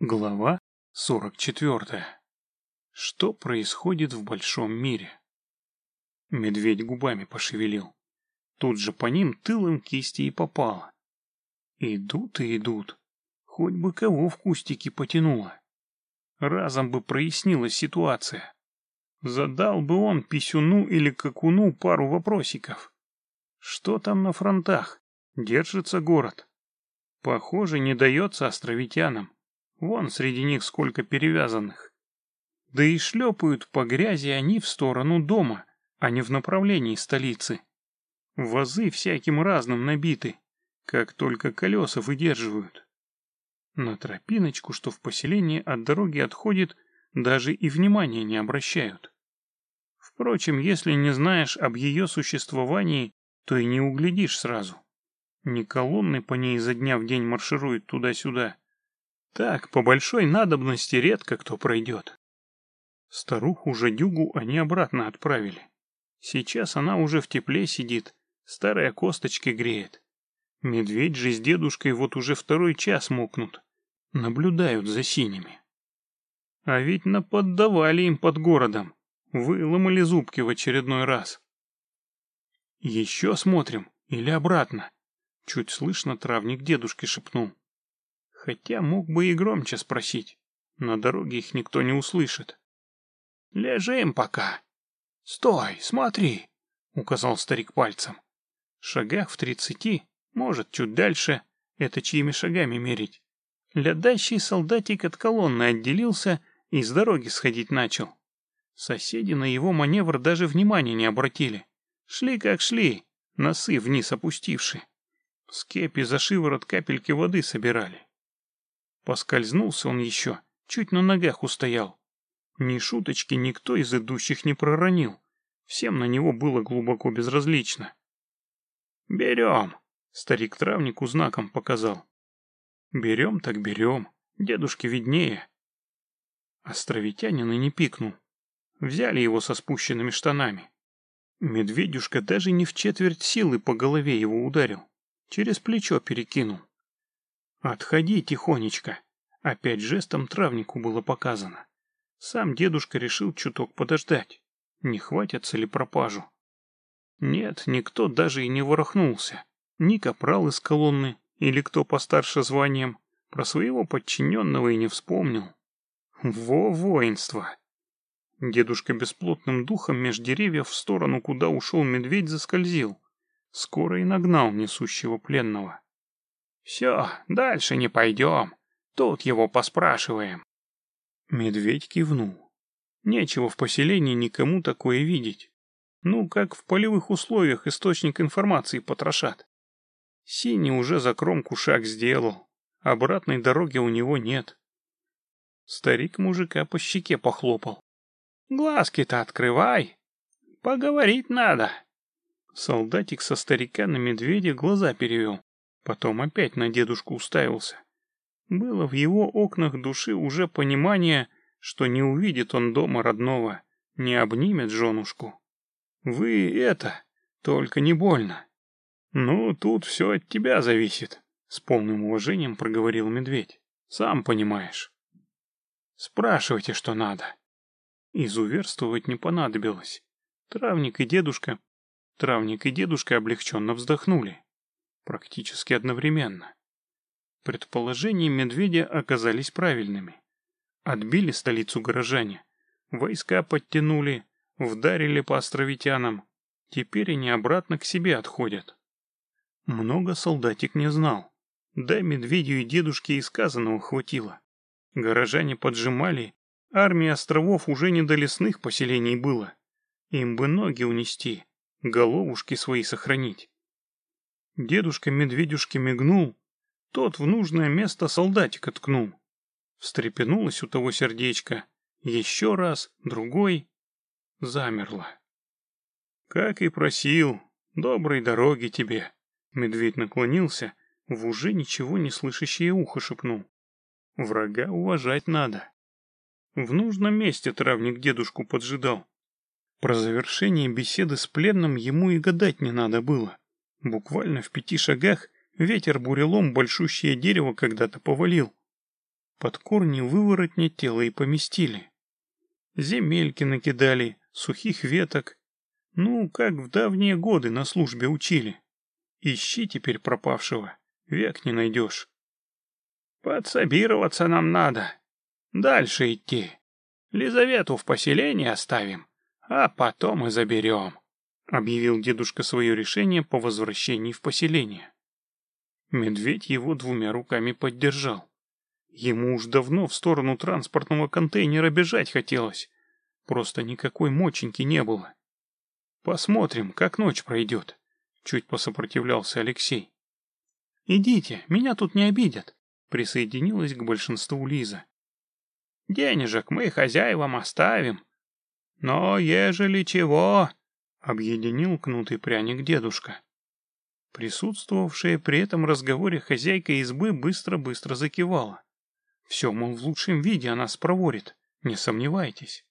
Глава 44. Что происходит в большом мире? Медведь губами пошевелил. Тут же по ним тылом кисти и попало. Идут и идут. Хоть бы кого в кустике потянуло. Разом бы прояснилась ситуация. Задал бы он писюну или какуну пару вопросиков. Что там на фронтах? Держится город. Похоже, не дается островитянам. Вон среди них сколько перевязанных. Да и шлепают по грязи они в сторону дома, а не в направлении столицы. Вазы всяким разным набиты, как только колеса выдерживают. На тропиночку, что в поселении от дороги отходит, даже и внимания не обращают. Впрочем, если не знаешь об ее существовании, то и не углядишь сразу. Не колонны по ней изо дня в день маршируют туда-сюда, так, по большой надобности редко кто пройдет. Старуху Жадюгу они обратно отправили. Сейчас она уже в тепле сидит, старая косточки греет. Медведь же с дедушкой вот уже второй час мокнут. Наблюдают за синими. А ведь наподдавали им под городом. Выломали зубки в очередной раз. Еще смотрим или обратно? Чуть слышно травник дедушки шепнул. Хотя мог бы и громче спросить. На дороге их никто не услышит. «Лежим пока». «Стой, смотри», — указал старик пальцем. Шагах в тридцати, может, чуть дальше, это чьими шагами мерить. Лядащий солдатик от колонны отделился и с дороги сходить начал. Соседи на его маневр даже внимания не обратили. Шли как шли, носы вниз опустивши. С кепи за шиворот капельки воды собирали. Поскользнулся он еще, чуть на ногах устоял. Ни шуточки никто из идущих не проронил. Всем на него было глубоко безразлично. «Берем!» — старик травнику знаком показал. «Берем так берем, дедушке виднее». Островитянин и не пикнул. Взяли его со спущенными штанами. Медведюшка даже не в четверть силы по голове его ударил. Через плечо перекинул. «Отходи тихонечко!» Опять жестом травнику было показано. Сам дедушка решил чуток подождать. Не хватится ли пропажу? Нет, никто даже и не ворохнулся. Ни капрал из колонны, или кто постарше званием, про своего подчиненного и не вспомнил. Во воинство! Дедушка бесплотным духом меж деревьев в сторону, куда ушел медведь, заскользил. Скоро и нагнал несущего пленного. «Все, дальше не пойдем. Тут его поспрашиваем». Медведь кивнул. Нечего в поселении никому такое видеть. Ну, как в полевых условиях источник информации потрошат. Синий уже за кромку шаг сделал. Обратной дороги у него нет. Старик мужика по щеке похлопал. «Глазки-то открывай. Поговорить надо». Солдатик со старика на медведя глаза перевел. Потом опять на дедушку уставился. Было в его окнах души уже понимание, что не увидит он дома родного, не обнимет женушку. Вы это, только не больно. Ну, тут все от тебя зависит, с полным уважением проговорил медведь. Сам понимаешь. Спрашивайте, что надо. Изуверствовать не понадобилось. Травник и дедушка... Травник и дедушка облегченно вздохнули практически одновременно. Предположения медведя оказались правильными. Отбили столицу горожане, войска подтянули, вдарили по островитянам. Теперь они обратно к себе отходят. Много солдатик не знал. Да медведю и дедушке и сказанного хватило. Горожане поджимали, армии островов уже не до лесных поселений было. Им бы ноги унести, головушки свои сохранить. Дедушка медведюшке мигнул, тот в нужное место солдатика ткнул. Встрепенулось у того сердечко. Еще раз, другой. Замерло. Как и просил, доброй дороги тебе. Медведь наклонился, в уже ничего не слышащее ухо шепнул. Врага уважать надо. В нужном месте травник дедушку поджидал. Про завершение беседы с пленным ему и гадать не надо было. Буквально в пяти шагах ветер бурелом большущее дерево когда-то повалил. Под корни выворотня тело и поместили. Земельки накидали, сухих веток. Ну, как в давние годы на службе учили. Ищи теперь пропавшего, век не найдешь. Подсобироваться нам надо. Дальше идти. Лизавету в поселении оставим, а потом и заберем, — объявил дедушка свое решение по возвращении в поселение. Медведь его двумя руками поддержал. Ему уж давно в сторону транспортного контейнера бежать хотелось. Просто никакой моченьки не было. Посмотрим, как ночь пройдет. Чуть посопротивлялся Алексей. «Идите, меня тут не обидят», — присоединилась к большинству Лиза. «Денежек мы хозяевам оставим. Но ежели чего...» — объединил кнутый пряник дедушка. Присутствовавшая при этом разговоре хозяйка избы быстро-быстро закивала. Все, мол, в лучшем виде она спроворит, не сомневайтесь.